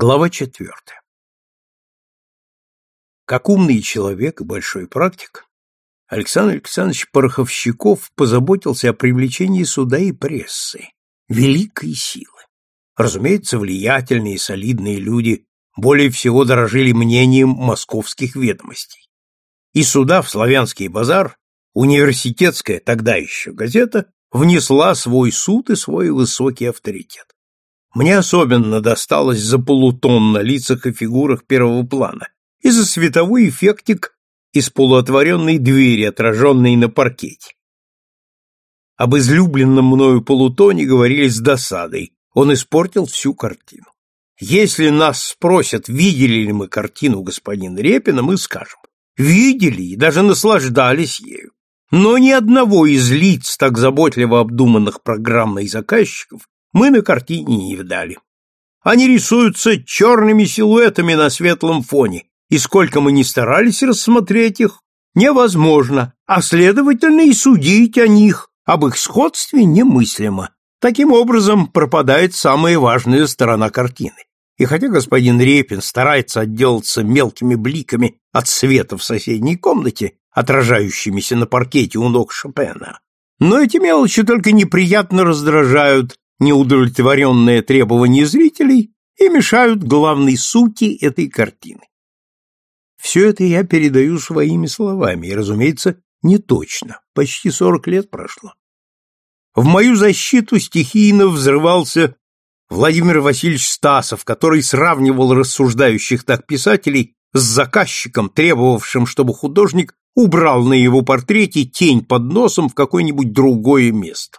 Глава четвертая. Как умный человек и большой практик, Александр Александрович Пороховщиков позаботился о привлечении суда и прессы, великой силы. Разумеется, влиятельные и солидные люди более всего дорожили мнением московских ведомостей. И сюда, в славянский базар, университетская тогда еще газета внесла свой суд и свой высокий авторитет. Мне особенно досталось за полутон на лицах и фигурах первого плана и за световой эффектик из полуотворенной двери, отраженной на паркете. Об излюбленном мною полутоне говорили с досадой, он испортил всю картину. Если нас спросят, видели ли мы картину господина Репина, мы скажем, видели и даже наслаждались ею. Но ни одного из лиц, так заботливо обдуманных программой заказчиков, мы на картине не видали. Они рисуются черными силуэтами на светлом фоне, и сколько мы ни старались рассмотреть их, невозможно, а следовательно и судить о них, об их сходстве немыслимо. Таким образом пропадает самая важная сторона картины. И хотя господин Репин старается отделаться мелкими бликами от света в соседней комнате, отражающимися на паркете у ног Шопена, но эти мелочи только неприятно раздражают неудовлетворенные требования зрителей и мешают главной сути этой картины. Все это я передаю своими словами, и, разумеется, не точно. Почти сорок лет прошло. В мою защиту стихийно взрывался Владимир Васильевич Стасов, который сравнивал рассуждающих так писателей с заказчиком, требовавшим, чтобы художник убрал на его портрете тень под носом в какое-нибудь другое место.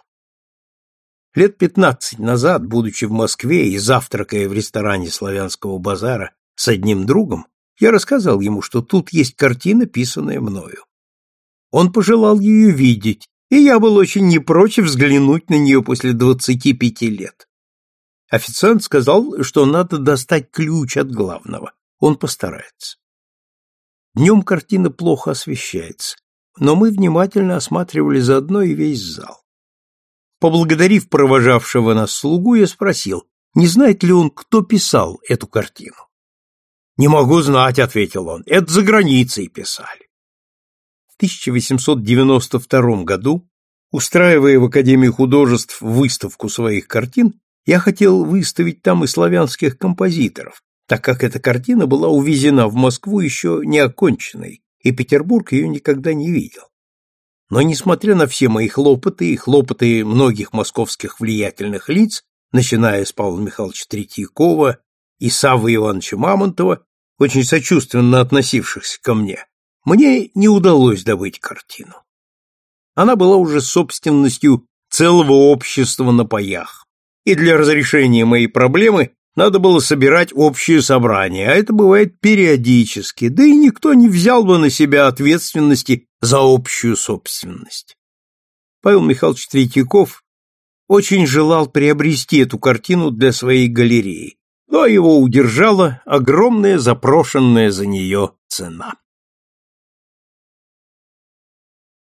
Лет пятнадцать назад, будучи в Москве и завтракая в ресторане славянского базара с одним другом, я рассказал ему, что тут есть картина, писанная мною. Он пожелал ее видеть, и я был очень не прочь взглянуть на нее после двадцати пяти лет. Официант сказал, что надо достать ключ от главного. Он постарается. Днем картина плохо освещается, но мы внимательно осматривали заодно и весь зал. Поблагодарив провожавшего нас слугу, я спросил, не знает ли он, кто писал эту картину. «Не могу знать», — ответил он, — «это за границей писали». В 1892 году, устраивая в Академии художеств выставку своих картин, я хотел выставить там и славянских композиторов, так как эта картина была увезена в Москву еще не оконченной, и Петербург ее никогда не видел. Но, несмотря на все мои хлопоты и хлопоты многих московских влиятельных лиц, начиная с Павла Михайловича Третьякова и Саввы Ивановича Мамонтова, очень сочувственно относившихся ко мне, мне не удалось добыть картину. Она была уже собственностью целого общества на паях, и для разрешения моей проблемы надо было собирать общее собрание, а это бывает периодически, да и никто не взял бы на себя ответственности за общую собственность. Павел Михайлович Третьяков очень желал приобрести эту картину для своей галереи, но его удержала огромная запрошенная за нее цена.